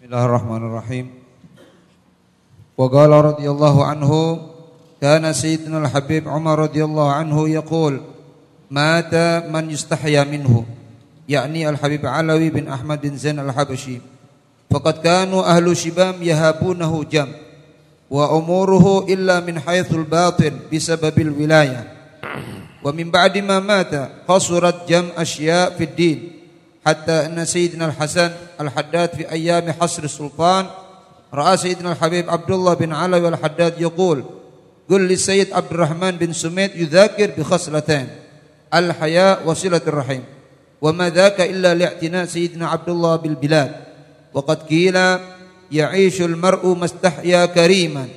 Bismillahirrahmanirrahim. Wa qala radhiyallahu anhu kana sayyidina al-habib Umar radhiyallahu anhu yaqul mata man yustahya minhu yakni al-habib Alawi bin Ahmad bin Zain al-Habashi. Faqad kanu ahlu shibam yahabunahu jam wa umuruhu illa min haythul batin bisababil wilayah. Wa min ba'di ma mata qasurat jam asya' fid din حتى أن سيدنا الحسن الحداد في أيام حصر السلطان رأى سيدنا الحبيب عبد الله بن علوي الحداد يقول قل للسيد عبد الرحمن بن سميت يذاكر بخصلتين الحياء وصلة الرحم وما ذاك إلا لاعتناء سيدنا عبد الله بالبلاد. وقد قيل يعيش المرء ما استحيا كريما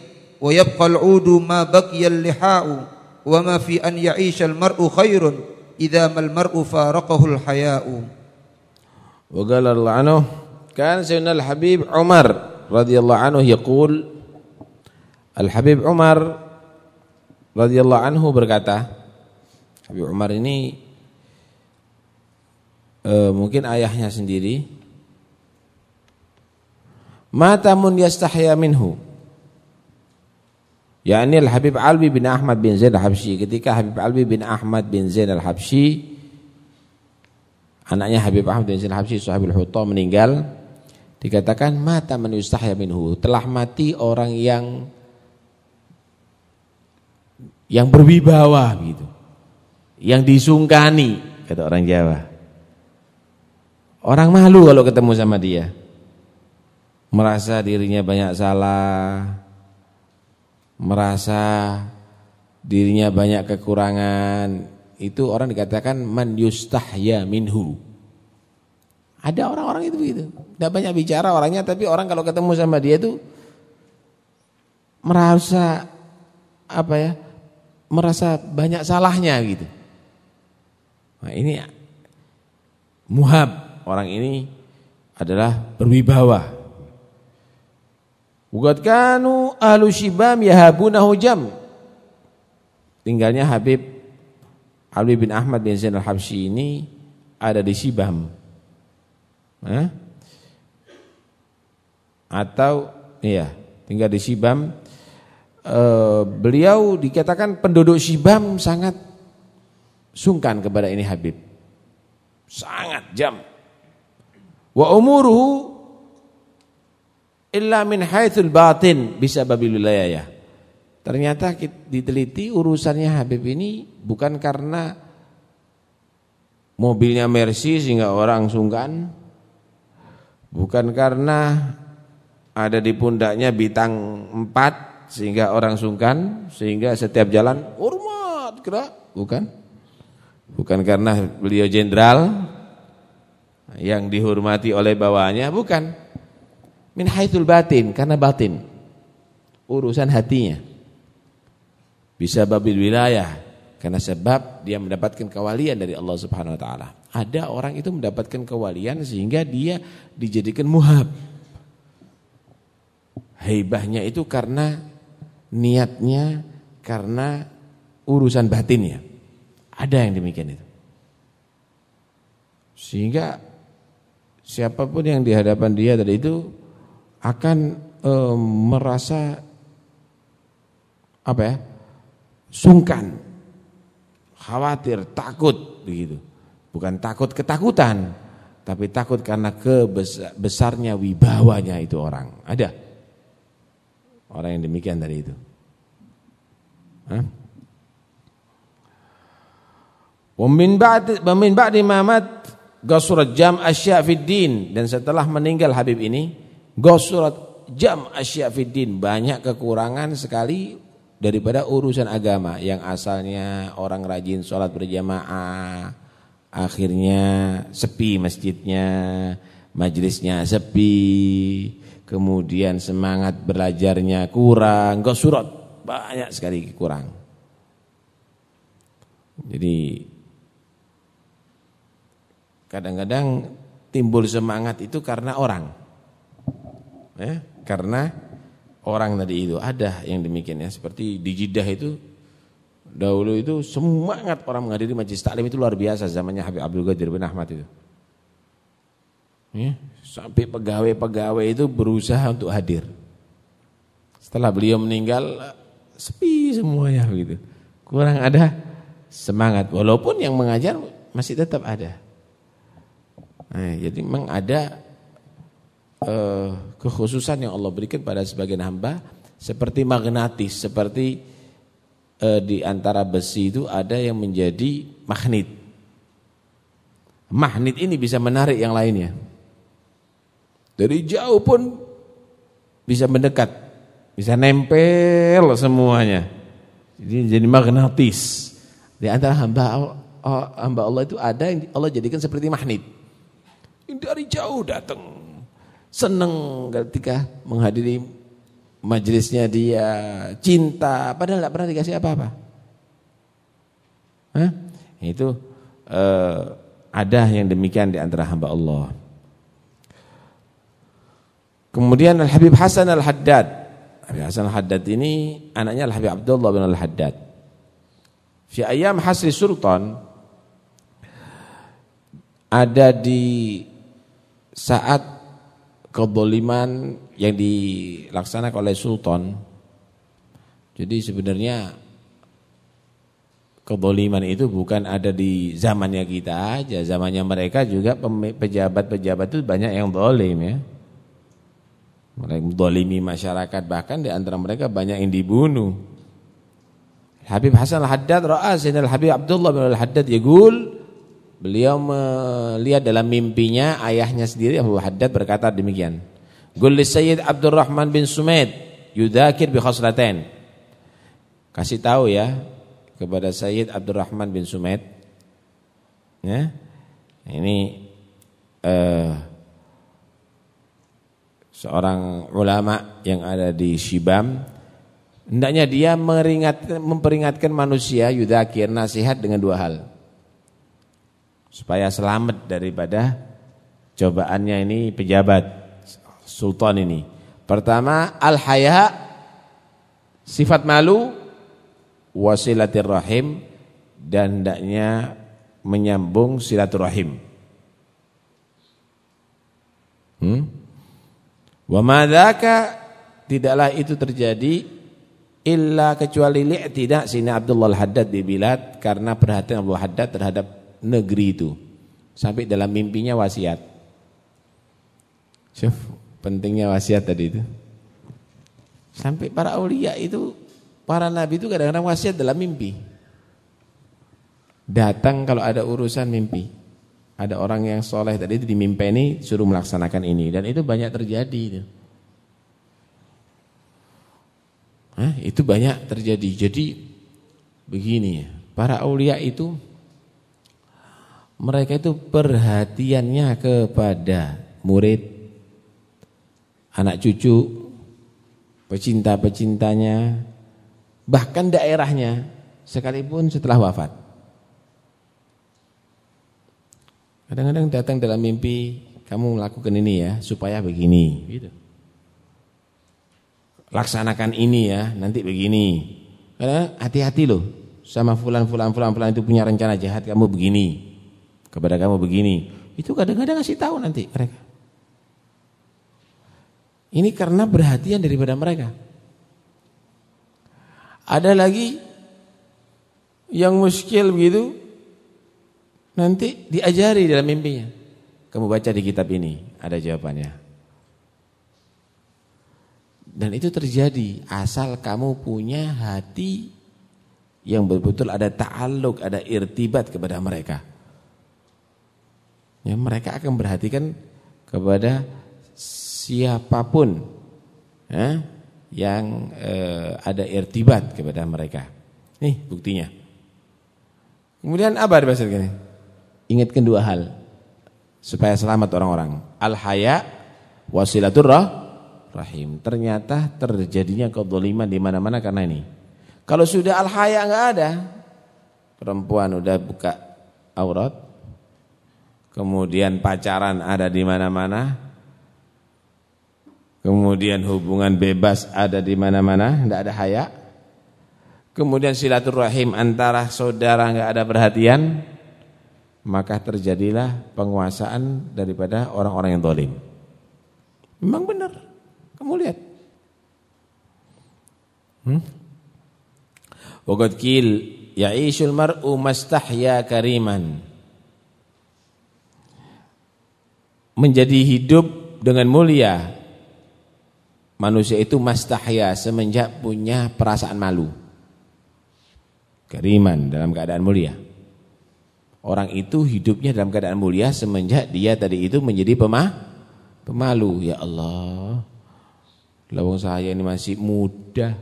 ويبقى العود ما بقي اللحاء وما في أن يعيش المرء خير إذا ما المرء فارقه الحياء. wa qala anhu kan sayyidina al-habib Umar radhiyallahu anhu yaqul Al-Habib Umar radhiyallahu anhu berkata Habib Umar ini e, mungkin ayahnya sendiri matamun yastahya minhu? Yakni Al-Habib Alwi bin Ahmad bin Zain Al-Habsyi. Ketika Habib Albi bin Ahmad bin Zain Al-Habsyi anaknya Habib Ahmad bin Zain Al-Habsyi Sahibul Hutta meninggal. Dikatakan mata man yastahya minhu. Telah mati orang yang yang berwibawa gitu yang disungkani kata orang Jawa. Orang malu kalau ketemu sama dia. Merasa dirinya banyak salah, merasa dirinya banyak kekurangan, itu orang dikatakan man yustahya minhu. Ada orang-orang itu begitu. Tidak banyak bicara orangnya tapi orang kalau ketemu sama dia itu merasa apa ya? merasa banyak salahnya gitu. Nah, ini muhab orang ini adalah berwibawa. Buat kanu ahlu. Tinggalnya Habib Ali bin Ahmad bin Zain al-Habsyi ini ada di Shibam. Hah? Atau iya, tinggal di Shibam. E, beliau dikatakan penduduk Shibam sangat sungkan kepada ini Habib. Sangat jam. Wa umuruhu illa min haitsul batin bisa babil wilayah. Ternyata diteliti urusannya Habib ini bukan karena mobilnya Mercy sehingga orang sungkan. Bukan karena ada di pundaknya bintang 4 sehingga orang sungkan, sehingga setiap jalan hormat, kira bukan? Bukan karena beliau jenderal yang dihormati oleh bawahnya, bukan min haitsul batin karena batin urusan hatinya bisa babil wilayah. Karena sebab dia mendapatkan kewalian dari Allah Subhanahu wa taala. Ada orang itu mendapatkan kewalian sehingga dia dijadikan muhab. Heibahnya itu karena niatnya karena urusan batinnya. Ada yang demikian itu. Sehingga siapa pun yang di hadapan dia tadi itu akan e, merasa apa ya sungkan khawatir takut begitu. Bukan takut ketakutan tapi takut karena kebesarnya wibawanya itu orang. Ada? Orang yang demikian dari itu. Hah? Wamin ba'di mamat gasurat jam asya fid din. Dan setelah meninggal Habib ini Gosurat jam asyafiddin banyak kekurangan sekali daripada urusan agama yang asalnya orang rajin sholat berjamaah akhirnya sepi masjidnya majlisnya sepi kemudian semangat belajarnya kurang gosurat banyak sekali kurang. Jadi kadang-kadang timbul semangat itu karena orang. Ya, karena orang tadi itu ada yang demikian ya seperti di Jeddah itu dahulu itu semangat orang menghadiri majlis taklim itu luar biasa zamannya Habib Abdul Qadir bin Ahmad itu Ya, sampai pegawai-pegawai itu berusaha untuk hadir. Setelah beliau meninggal sepi semuanya gitu. Kurang ada semangat walaupun yang mengajar masih tetap ada. Nah, jadi memang ada uh, kekhususan yang Allah berikan pada sebagian hamba seperti magnetis, seperti uh, di antara besi itu ada yang menjadi magnet. Magnet ini bisa menarik yang lainnya. Dari jauh pun bisa mendekat, bisa nempel semuanya. Jadi jadi magnetis. Di antara hamba hamba Allah itu ada yang Allah jadikan seperti magnet. Dari jauh datang. Senang ketika menghadiri majelisnya dia, cinta, padahal tidak pernah dikasih apa-apa. Itu eh, ada yang demikian di antara hamba Allah. Kemudian Al-Habib Hasan Al-Haddad. Habib Hasan Al-Haddad ini anaknya Al-Habib Abdullah bin Al-Haddad. Fi ayam hasri sultan ada di saat keboliman yang dilaksanakan oleh sultan. Jadi sebenarnya keboliman itu bukan ada di zamannya kita aja, zamannya mereka juga pejabat-pejabat itu banyak yang dolim ya. Mereka dolimi masyarakat bahkan di antara mereka banyak yang dibunuh. Habib Hasan Al-Haddad ra'a Sayyidina Habib Abdullah bin Al-Haddad yaqul beliau melihat dalam mimpinya ayahnya sendiri Abu Haddad berkata demikian. Li Sayyid Abdurrahman bin Sumaid yudakir bi khaslatain. Kasih tahu ya kepada Sayyid Abdurrahman bin Sumaid ya. Ini eh seorang ulama yang ada di Shibam hendaknya dia memperingatkan manusia yudakir nasihat dengan dua hal supaya selamat daripada cobaannya ini pejabat sultan ini pertama al-haya sifat malu wasilatir rahim dan hendaknya menyambung silaturahim hmm? Wa madzaka tidaklah itu terjadi illa kecuali li'tida sini Abdullah Al-Haddad di Bilad karena perhatian Abu Haddad terhadap negeri itu. Sampai dalam mimpinya wasiat. Syuf, pentingnya wasiat tadi itu. Sampai para aulia itu, para nabi itu kadang-kadang wasiat dalam mimpi. Datang kalau ada urusan mimpi. Ada orang yang soleh tadi itu ini suruh melaksanakan ini dan itu banyak terjadi itu. Hah, itu banyak terjadi. Jadi begini, para aulia itu mereka itu perhatiannya kepada murid, anak cucu, pecinta-pecintanya, bahkan daerahnya sekalipun setelah wafat. Kadang-kadang datang dalam mimpi, kamu melakukan ini ya, supaya begini. Gitu. Laksanakan ini ya, nanti begini. Karena hati-hati loh, sama fulan, fulan, fulan, fulan itu punya rencana jahat, kamu begini. Kepada kamu begini. Itu kadang-kadang ngasih tahu nanti mereka. Ini karena perhatian daripada mereka. Ada lagi yang muskil begitu, Nanti diajari dalam mimpinya. Kamu baca di kitab ini, ada jawabannya. Dan itu terjadi asal kamu punya hati yang betul-betul ada ta'aluk, ada irtibat kepada mereka. Ya, mereka akan perhatikan kepada siapa pun ya, yang eh, ada irtibat kepada mereka. Nih buktinya. Kemudian apa bahasa ini? ingatkan dua hal supaya selamat orang-orang. Al-haya wasilatur rahim. Ternyata terjadinya kezaliman di mana-mana karena ini. Kalau sudah al-haya enggak ada, perempuan udah buka aurat, kemudian pacaran ada di mana-mana, kemudian hubungan bebas ada di mana-mana, enggak ada haya. Kemudian silaturahim antara saudara enggak ada perhatian, maka terjadilah penguasaan daripada orang-orang yang zalim. Memang benar. Kamu lihat. Hmm? Waqad qil ya'ishul mar'u mastahya kariman. Menjadi hidup dengan mulia. Manusia itu mastahya semenjak punya perasaan malu. Kariman dalam keadaan mulia. Orang itu hidupnya dalam keadaan mulia semenjak dia tadi itu menjadi pemah, pemalu. Ya Allah, lawang saya ini masih muda.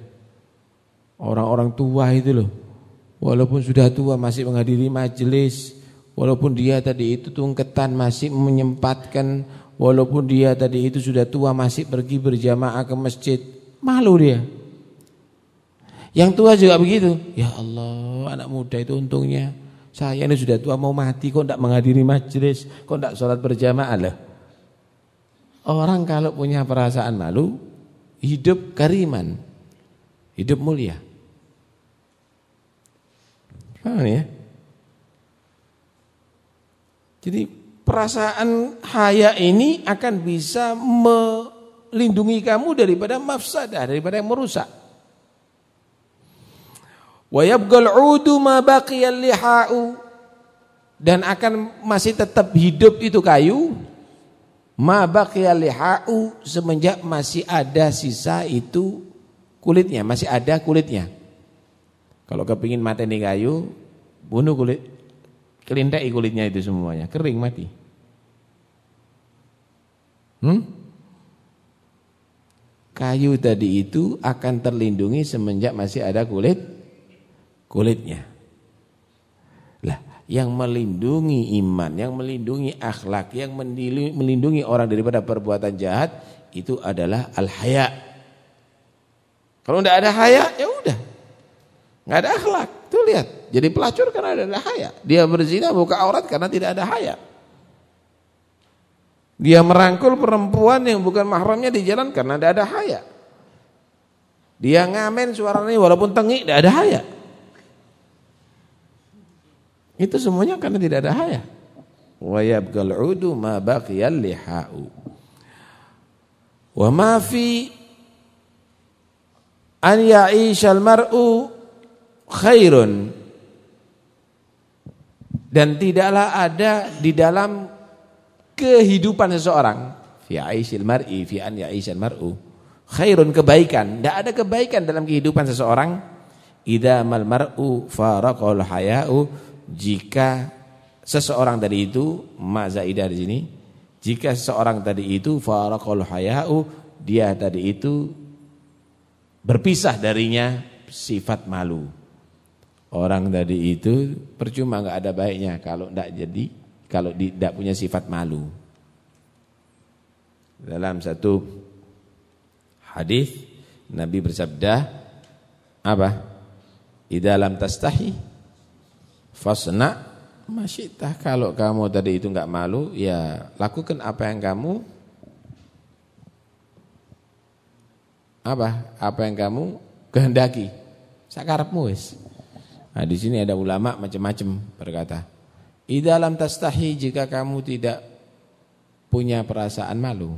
Orang-orang tua itu loh, walaupun sudah tua masih menghadiri majelis. Walaupun dia tadi itu tungketan masih menyempatkan. Walaupun dia tadi itu sudah tua masih pergi berjamaah ke masjid. Malu dia. Yang tua juga begitu. Ya Allah, anak muda itu untungnya saya ini sudah tua mau mati kok tidak menghadiri majelis, kok tidak sholat berjamaah lah. Orang kalau punya perasaan malu, hidup kariman, hidup mulia. Paham ya? Jadi perasaan haya ini akan bisa melindungi kamu daripada mafsadah, daripada yang merusak. Wa yabqal 'udu ma baqiyal liha'u dan akan masih tetap hidup itu kayu ma baqiyal liha'u semenjak masih ada sisa itu kulitnya, masih ada kulitnya. Kalau kepingin mati nih kayu, bunuh kulit kelintai kulitnya itu semuanya, kering mati. Hmm? Kayu tadi itu akan terlindungi semenjak masih ada kulit kulitnya. Lah, yang melindungi iman, yang melindungi akhlak, yang melindungi orang daripada perbuatan jahat itu adalah al-haya. Kalau tidak ada haya, ya. Nggak ada akhlak. Tuh lihat, jadi pelacur karena ada haya. Dia berzina buka aurat karena tidak ada haya. Dia merangkul perempuan yang bukan mahramnya di jalan karena tidak ada haya. Dia ngamen suaranya walaupun tengik tidak ada haya. Itu semuanya karena tidak ada haya. Wa yabqal 'udu ma baqiyal liha'u. Wa ma fi an ya'ishal mar'u khairun. Dan tidaklah ada di dalam kehidupan seseorang. Fi aishil mar'i fi an ya'ishal mar'u. Khairun kebaikan. Tidak ada kebaikan dalam kehidupan seseorang. Idza mal mar'u faraqal haya'u. Jika seseorang tadi itu mazaidah di sini jika seseorang tadi itu faraqul haya'u dia tadi itu berpisah darinya sifat malu orang tadi itu percuma enggak ada baiknya. Kalau tidak jadi kalau tidak punya sifat malu. Dalam satu hadis Nabi bersabda apa? Di dalam tastahi Fasna masyitah kalau kamu tadi itu enggak malu ya lakukan apa yang kamu apa? Apa yang kamu kehendaki. Sakarepmu wis nah di sini ada ulama macam-macam berkata di dalam tastahi jika kamu tidak punya perasaan malu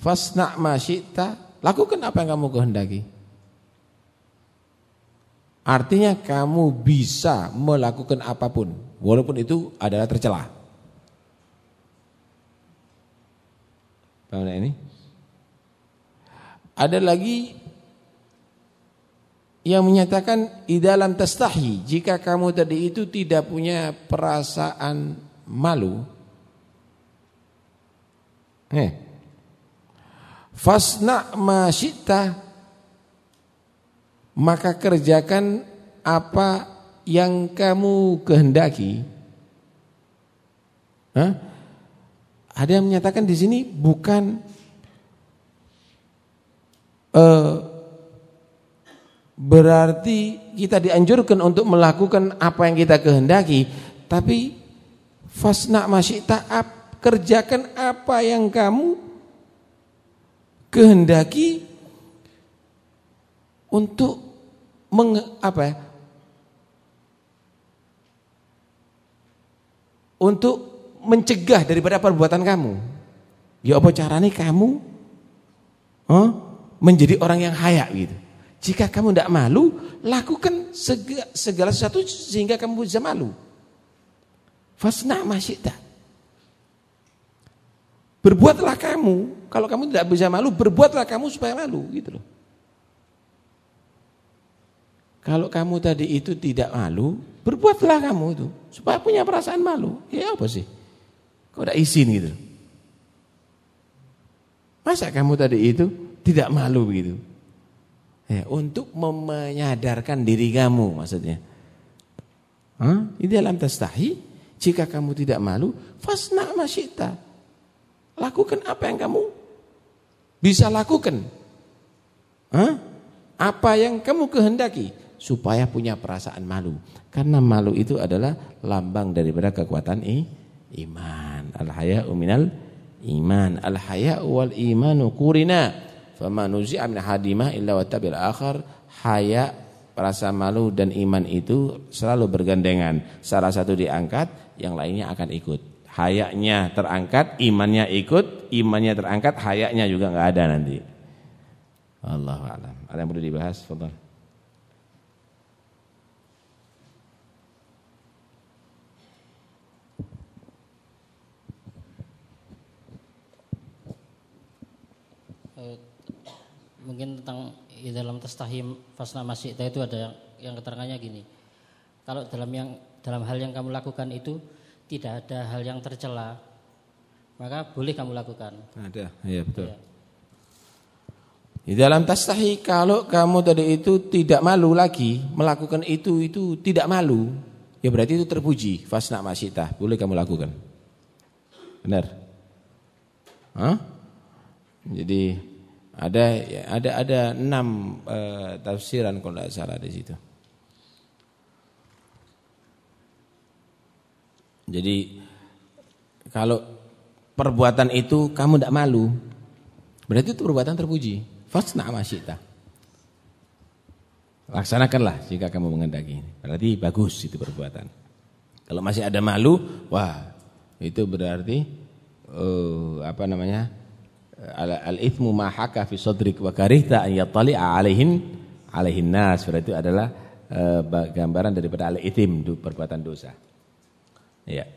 fasna masyitah lakukan apa yang kamu kehendaki Artinya kamu bisa melakukan apa pun walaupun itu adalah tercela. Paham ini? Ada lagi yang menyatakan di dalam tastahi jika kamu tadi itu tidak punya perasaan malu eh fasna ma maka kerjakan apa yang kamu kehendaki. Hah? Ada yang menyatakan di sini bukan uh, berarti kita dianjurkan untuk melakukan apa yang kita kehendaki, tapi fasna masyita kerjakan apa yang kamu kehendaki untuk meng, apa ya? untuk mencegah daripada perbuatan kamu. Ya apa caranya kamu oh, menjadi orang yang haya gitu. Jika kamu tidak malu, lakukan segala sesuatu sehingga kamu bisa malu. Fasna masyita. Berbuatlah kamu, kalau kamu tidak bisa malu, berbuatlah kamu supaya malu gitu loh. Kalau kamu tadi itu tidak malu, berbuatlah kamu itu supaya punya perasaan malu. Ya apa sih? Kok ada izin gitu. Masa kamu tadi itu tidak malu begitu? Ya, untuk menyadarkan diri kamu maksudnya. Hah? Di dalam tastahi, jika kamu tidak malu, fasna masyita. Lakukan apa yang kamu bisa lakukan. Hah? Apa yang kamu kehendaki supaya punya perasaan malu. Karena malu itu adalah lambang daripada kekuatan iman. Al-haya'u minal iman. Al-haya'u wal imanu kurina Fama nuzi'a min hadimah illa wattabil akhar haya rasa malu dan iman itu selalu bergandengan. Salah satu diangkat, yang lainnya akan ikut. Hayaknya terangkat, imannya ikut, imannya terangkat, hayaknya juga enggak ada nanti. Allah a'lam. Ada yang perlu dibahas? Fadhal. Mungkin tentang di dalam tastahim fasna masih itu ada yang, yang keterangannya gini. Kalau dalam yang dalam hal yang kamu lakukan itu tidak ada hal yang tercela, maka boleh kamu lakukan. Ada, iya betul. Ya. Di dalam tastahi kalau kamu tadi itu tidak malu lagi melakukan itu itu tidak malu, ya berarti itu terpuji. Fasna masita, boleh kamu lakukan. Benar? Hah? Jadi ada ada ada enam uh, tafsiran kalau tidak salah di situ. Jadi kalau perbuatan itu kamu tidak malu, berarti itu perbuatan terpuji. Fasna masyita. Laksanakanlah jika kamu mengendaki. Berarti bagus itu perbuatan. Kalau masih ada malu, wah itu berarti uh, apa namanya? Al-ithmu ma haka fi sadrik wa karihta an yattali'a alaihin alaihin nas berarti itu adalah uh, gambaran daripada al-ithim perbuatan dosa. Ya.